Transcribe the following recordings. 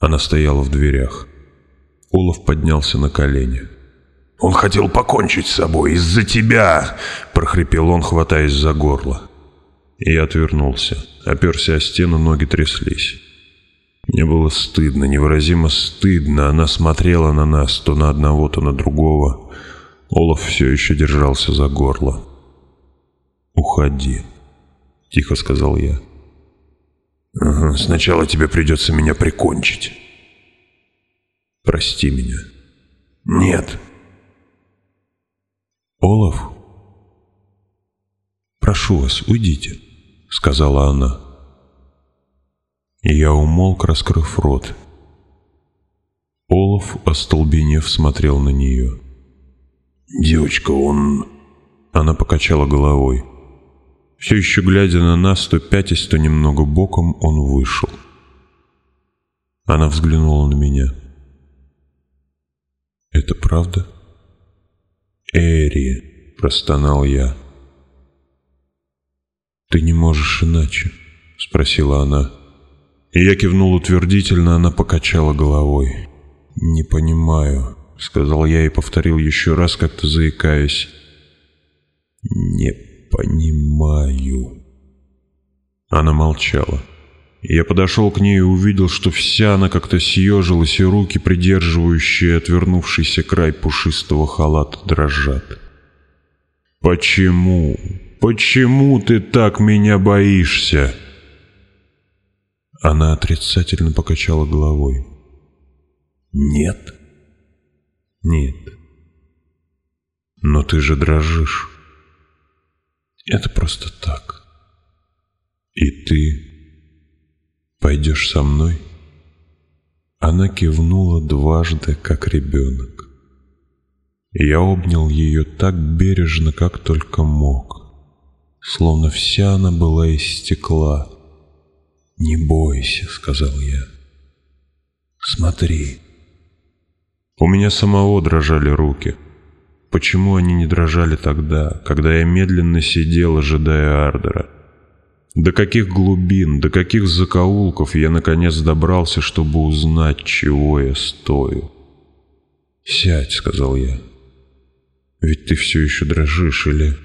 Она стояла в дверях. Олаф поднялся на колени. «Он хотел покончить с собой из-за тебя!» — прохрипел он, хватаясь за горло. Я отвернулся, оперся о стену, ноги тряслись. Мне было стыдно, невыразимо стыдно. Она смотрела на нас, то на одного, то на другого. Олаф все еще держался за горло. «Уходи», — тихо сказал я. Сначала тебе придется меня прикончить. Прости меня. Нет. Олаф? Прошу вас, уйдите, сказала она. И я умолк, раскрыв рот. Олаф, остолбенев, смотрел на нее. «Девочка, он...» Она покачала головой. Все еще глядя на нас, то пятясь, то немного боком, он вышел. Она взглянула на меня. «Это правда?» «Эри!» — простонал я. «Ты не можешь иначе?» — спросила она. И я кивнул утвердительно, она покачала головой. «Не понимаю», — сказал я и повторил еще раз, как-то заикаясь. «Не понимаю». Она молчала. Я подошел к ней и увидел, что вся она как-то съежилась, и руки, придерживающие отвернувшийся край пушистого халата, дрожат. «Почему? Почему ты так меня боишься?» Она отрицательно покачала головой. «Нет». «Нет». «Но ты же дрожишь». Это просто так. И ты пойдешь со мной? Она кивнула дважды, как ребенок. Я обнял ее так бережно, как только мог, словно вся она была из стекла. «Не бойся», — сказал я. «Смотри». У меня самого дрожали руки — Почему они не дрожали тогда, когда я медленно сидел, ожидая Ардера? До каких глубин, до каких закоулков я наконец добрался, чтобы узнать, чего я стою? «Сядь», — сказал я. «Ведь ты все еще дрожишь, или...»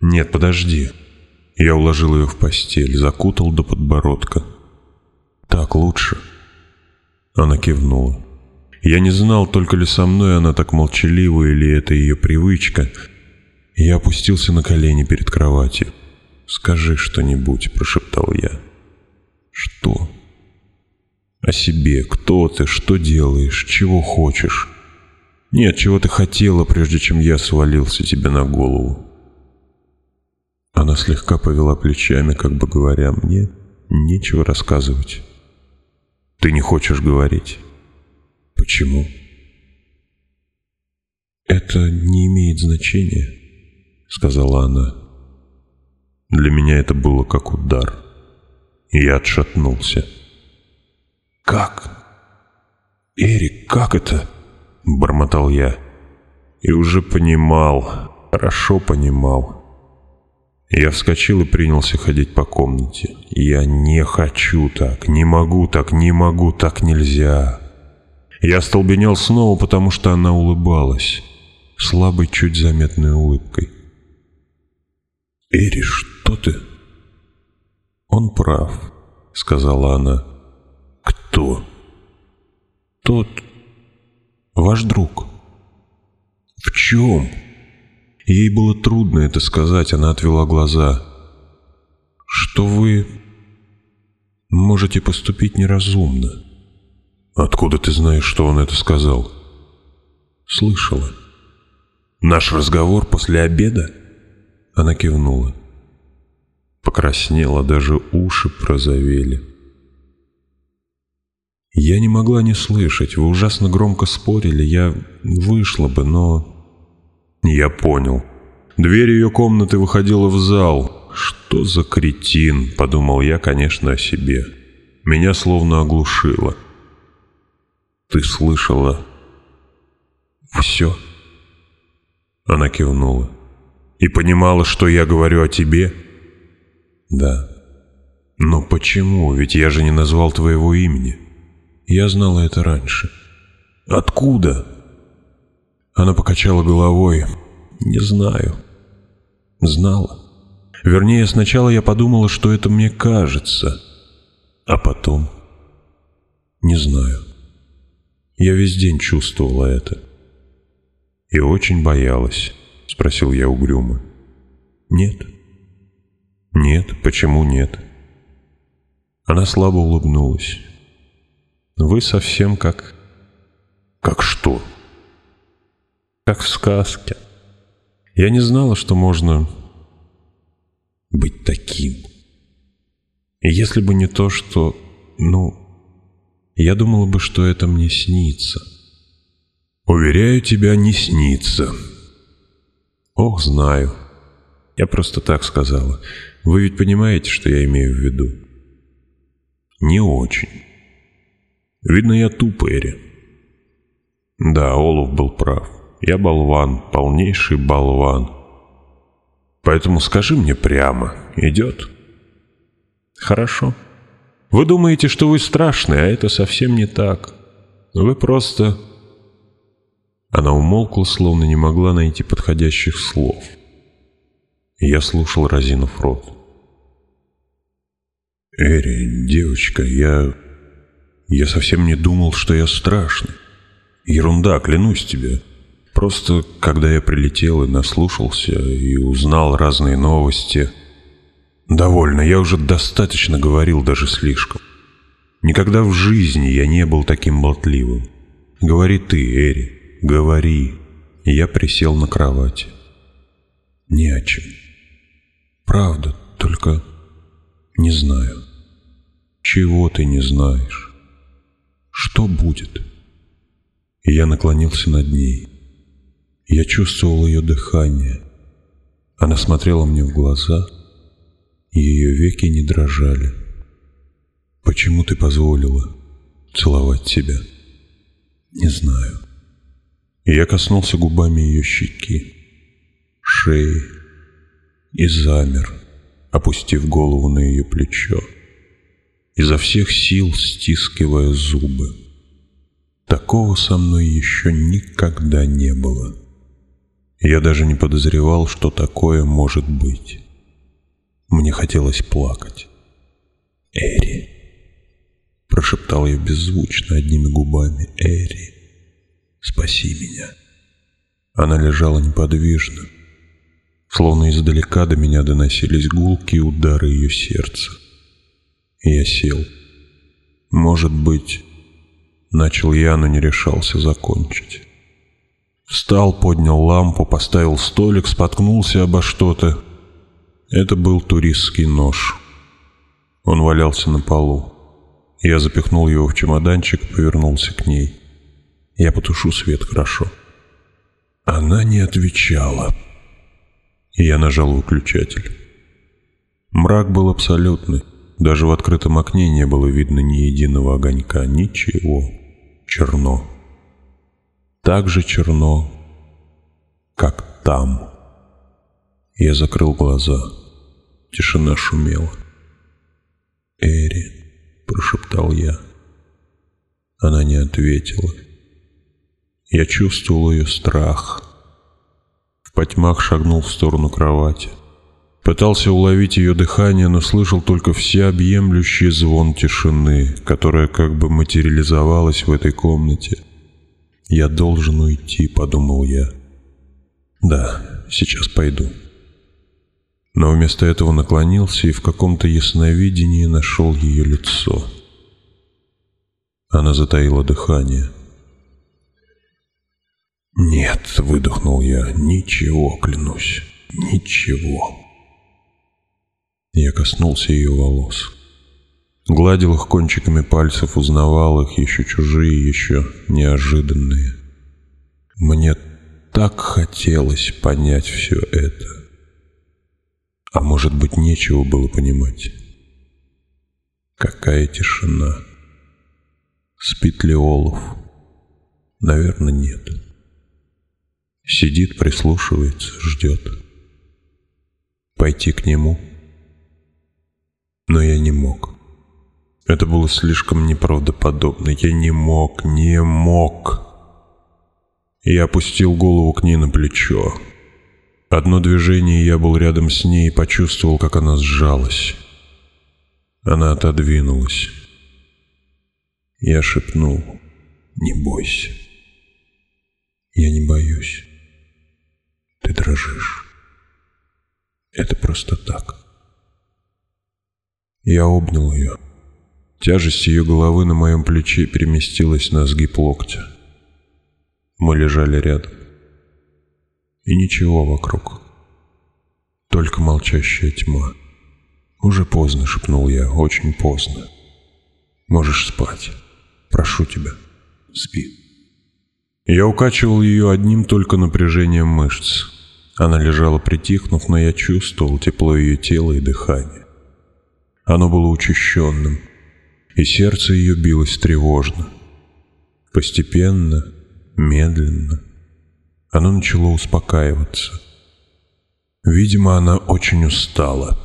«Нет, подожди». Я уложил ее в постель, закутал до подбородка. «Так лучше?» Она кивнула. Я не знал, только ли со мной она так молчалива или это ее привычка. Я опустился на колени перед кроватью. «Скажи что-нибудь», — прошептал я. «Что?» «О себе. Кто ты? Что делаешь? Чего хочешь?» «Нет, чего ты хотела, прежде чем я свалился тебе на голову?» Она слегка повела плечами, как бы говоря мне, «Нечего рассказывать». «Ты не хочешь говорить?» Почему? «Это не имеет значения», — сказала она. Для меня это было как удар, и я отшатнулся. «Как? Эрик, как это?» — бормотал я. И уже понимал, хорошо понимал. Я вскочил и принялся ходить по комнате. «Я не хочу так, не могу так, не могу так, нельзя!» Я столбенел снова, потому что она улыбалась. Слабой, чуть заметной улыбкой. «Эри, что ты?» «Он прав», — сказала она. «Кто?» «Тот. Ваш друг». «В чем?» Ей было трудно это сказать, она отвела глаза. «Что вы можете поступить неразумно?» «Откуда ты знаешь, что он это сказал?» «Слышала». «Наш разговор после обеда?» Она кивнула. Покраснела, даже уши прозавели. «Я не могла не слышать. Вы ужасно громко спорили. Я вышла бы, но...» «Я понял. Дверь ее комнаты выходила в зал. Что за кретин?» — подумал я, конечно, о себе. Меня словно оглушило. «Ты слышала все?» Она кивнула. «И понимала, что я говорю о тебе?» «Да». «Но почему? Ведь я же не назвал твоего имени. Я знала это раньше». «Откуда?» Она покачала головой. «Не знаю». «Знала. Вернее, сначала я подумала, что это мне кажется. А потом...» «Не знаю». Я весь день чувствовала это. И очень боялась, спросил я угрюмо. Нет. Нет, почему нет? Она слабо улыбнулась. Вы совсем как... Как что? Как в сказке. Я не знала, что можно быть таким. И если бы не то, что... Ну, я думала бы, что это мне снится. Уверяю тебя, не снится. Ох, знаю. Я просто так сказала. Вы ведь понимаете, что я имею в виду? Не очень. Видно, я туп, Эри. Да, Олов был прав. Я болван, полнейший болван. Поэтому скажи мне прямо, идет? Хорошо. Вы думаете, что вы страшны, а это совсем не так. Вы просто...» Она умолкла, словно не могла найти подходящих слов. Я слушал, разинув рот. «Эри, девочка, я... Я совсем не думал, что я страшный. Ерунда, клянусь тебе. Просто, когда я прилетел и наслушался, и узнал разные новости...» «Довольно, я уже достаточно говорил, даже слишком. Никогда в жизни я не был таким болтливым. Говори ты, Эри, говори». Я присел на кровати. «Не о чем. Правда, только не знаю». «Чего ты не знаешь? Что будет?» И я наклонился над ней. Я чувствовал ее дыхание. Она смотрела мне в глаза — ее веки не дрожали. «Почему ты позволила целовать тебя?» «Не знаю». Я коснулся губами ее щеки, шеи и замер, опустив голову на ее плечо, изо всех сил стискивая зубы. Такого со мной еще никогда не было. Я даже не подозревал, что такое может быть. Мне хотелось плакать. «Эри!» Прошептал я беззвучно одними губами. «Эри, спаси меня!» Она лежала неподвижно. Словно издалека до меня доносились гулки и удары ее сердца. Я сел. Может быть, начал я, но не решался закончить. Встал, поднял лампу, поставил столик, споткнулся обо что-то. Это был туристский нож. Он валялся на полу. Я запихнул его в чемоданчик, повернулся к ней. Я потушу свет, хорошо. Она не отвечала. Я нажал выключатель. Мрак был абсолютный. Даже в открытом окне не было видно ни единого огонька, ничего. Черно. Так же черно, как там. Я закрыл глаза. Тишина шумела. «Эри», — прошептал я. Она не ответила. Я чувствовал ее страх. В потьмах шагнул в сторону кровати. Пытался уловить ее дыхание, но слышал только всеобъемлющий звон тишины, которая как бы материализовалась в этой комнате. «Я должен уйти», — подумал я. «Да, сейчас пойду» но вместо этого наклонился и в каком-то ясновидении нашел ее лицо. Она затаила дыхание. «Нет», — выдохнул я, — «ничего, клянусь, ничего». Я коснулся ее волос. Гладил их кончиками пальцев, узнавал их, еще чужие, еще неожиданные. Мне так хотелось понять все это. А может быть, нечего было понимать. Какая тишина. Спит ли Олов? Наверное, нет. Сидит, прислушивается, ждет. Пойти к нему? Но я не мог. Это было слишком неправдоподобно. Я не мог, не мог. Я опустил голову к ней на плечо. Одно движение, я был рядом с ней и почувствовал, как она сжалась. Она отодвинулась. Я шепнул «Не бойся». Я не боюсь. Ты дрожишь. Это просто так. Я обнял ее. Тяжесть ее головы на моем плече переместилась на сгиб локтя. Мы лежали рядом и ничего вокруг. Только молчащая тьма. «Уже поздно», — шепнул я, — «очень поздно. Можешь спать. Прошу тебя, спи». Я укачивал ее одним только напряжением мышц. Она лежала притихнув, но я чувствовал тепло ее тела и дыхание. Оно было учащенным, и сердце ее билось тревожно. Постепенно, медленно, оно начало успокаиваться. Видимо, она очень устала.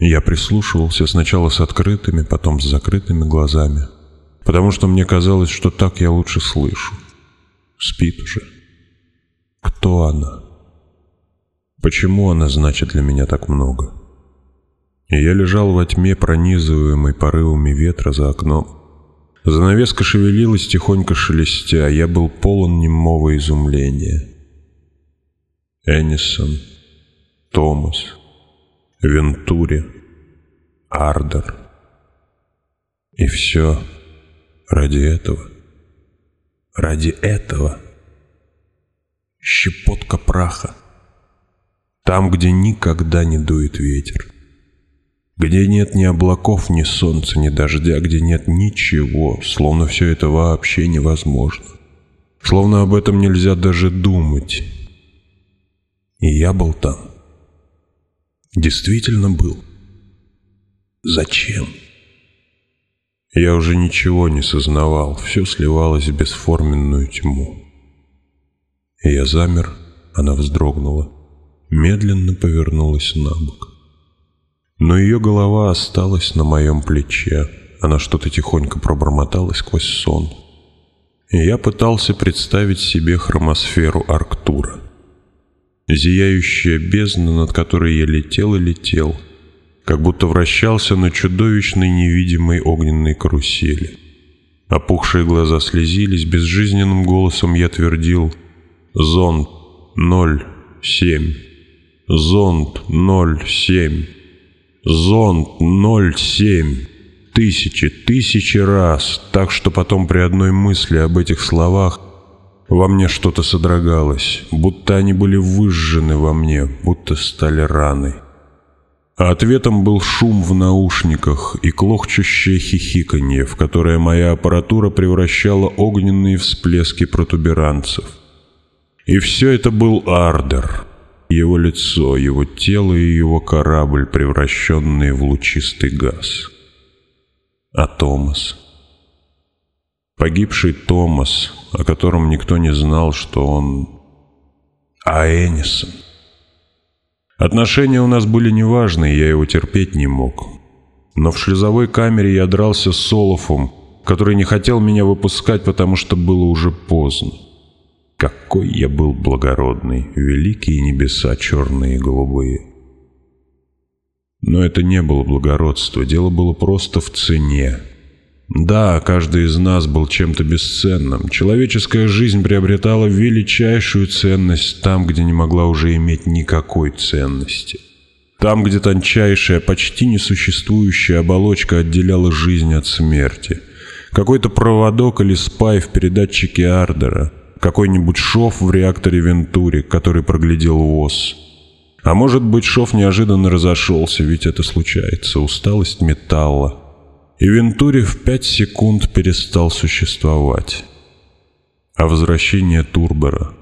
Я прислушивался сначала с открытыми, потом с закрытыми глазами, потому что мне казалось, что так я лучше слышу. Спит уже. Кто она? Почему она значит для меня так много? И я лежал во тьме, пронизываемой порывами ветра за окном, Занавеска шевелилась, тихонько шелестя. Я был полон немого изумления. Энисон, Томас, Вентури, Ардер. И все ради этого. Ради этого. Щепотка праха. Там, где никогда не дует ветер где нет ни облаков, ни солнца, ни дождя, где нет ничего, словно все это вообще невозможно. Словно об этом нельзя даже думать. И я был там. Действительно был. Зачем? Я уже ничего не сознавал, все сливалось в бесформенную тьму. Я замер, она вздрогнула, медленно повернулась на бок. Но ее голова осталась на моем плече. Она что-то тихонько пробормотала сквозь сон. Я пытался представить себе хромосферу Арктура. Зияющая бездна, над которой я летел и летел, как будто вращался на чудовищной невидимой огненной карусели. Опухшие глаза слезились, безжизненным голосом я твердил «Зонд, ноль, семь, зонд, ноль, семь» зонд 07 тысячи, тысячи раз, так что потом при одной мысли об этих словах во мне что-то содрогалось, будто они были выжжены во мне, будто стали раны. А ответом был шум в наушниках и клохчущее хихиканье, в которое моя аппаратура превращала огненные всплески протуберанцев. И все это был ардер, его лицо, его тело и его корабль, превращенные в лучистый газ. А Томас? Погибший Томас, о котором никто не знал, что он... А Энисон? Отношения у нас были неважные, я его терпеть не мог. Но в шлюзовой камере я дрался с Солофом, который не хотел меня выпускать, потому что было уже поздно. Какой я был благородный, великие небеса черные и голубые. Но это не было благородство, дело было просто в цене. Да, каждый из нас был чем-то бесценным. Человеческая жизнь приобретала величайшую ценность там, где не могла уже иметь никакой ценности. Там, где тончайшая, почти несуществующая оболочка отделяла жизнь от смерти. Какой-то проводок или спай в передатчике Ардера – какой-нибудь шов в реакторе Вентури, который проглядел ВОЗ. А может быть, шов неожиданно разошелся, ведь это случается. Усталость металла. И Вентури в пять секунд перестал существовать. А возвращение Турбера.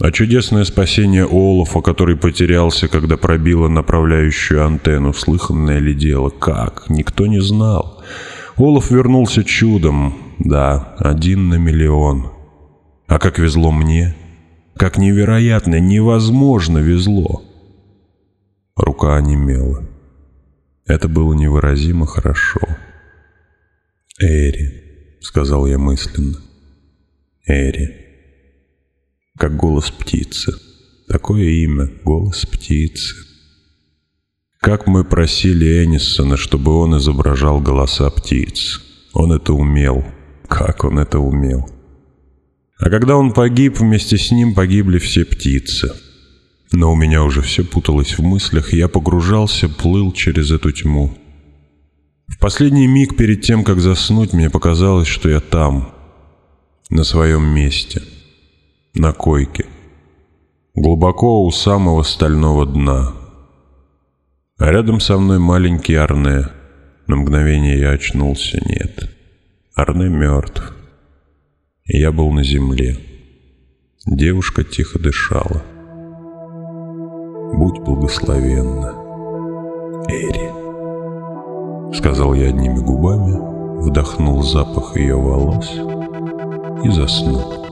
А чудесное спасение Олафа, который потерялся, когда пробило направляющую антенну. Слыханное ли дело? Как? Никто не знал. Олаф вернулся чудом. Да, один на миллион. А как везло мне? Как невероятно, невозможно везло. Рука онемела. Это было невыразимо хорошо. «Эри», — сказал я мысленно. «Эри». Как голос птицы. Такое имя — голос птицы. Как мы просили Эниссона, чтобы он изображал голоса птиц. Он это умел. Как он это умел. А когда он погиб, вместе с ним погибли все птицы. Но у меня уже все путалось в мыслях, я погружался, плыл через эту тьму. В последний миг перед тем, как заснуть, мне показалось, что я там, на своем месте, на койке, глубоко у самого стального дна. А рядом со мной маленький Арне. На мгновение я очнулся, нет. Арне мертв. Я был на земле. Девушка тихо дышала. «Будь благословенна, Эри!» Сказал я одними губами, вдохнул запах ее волос и заснул.